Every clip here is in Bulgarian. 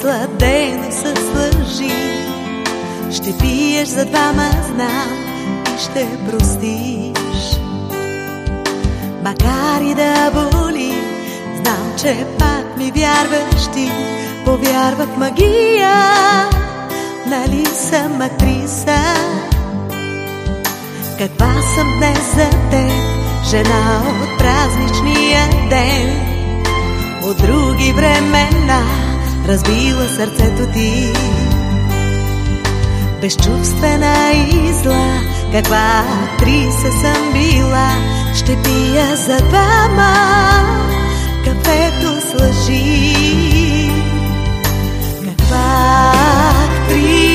сладено с лъжи. Ще пиеш за двама, знам, и ще простиш. Макар и да боли, знам, че пак ми вярваш ти. Повярва в магия, нали съм актриса? Каква съм днес за теб, жена от празничния ден? От други времена разбила сърцето ти. Безчувствена и зла, каква актриса съм била, ще пия за двама кафето с лъжи. Каква актриса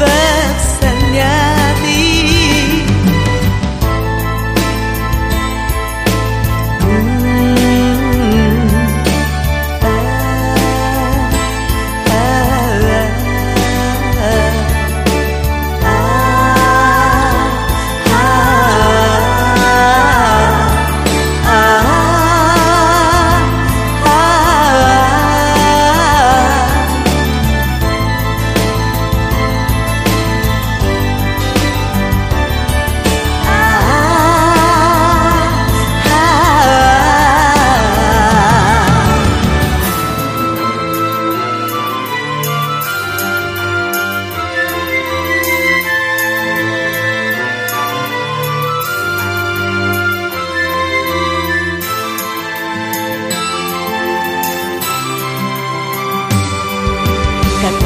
в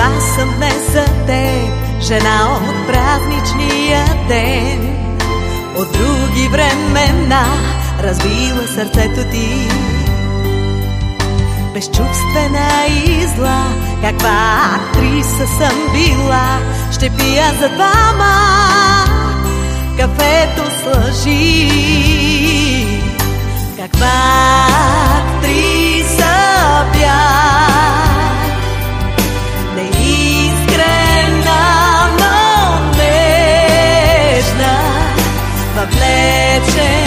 Каква съм днес за теб, жена от празничния ден? От други времена разбила сърцето ти. Безчувствена и зла, каква актриса съм била, ще пия за двама кафето с. Каква w atlecie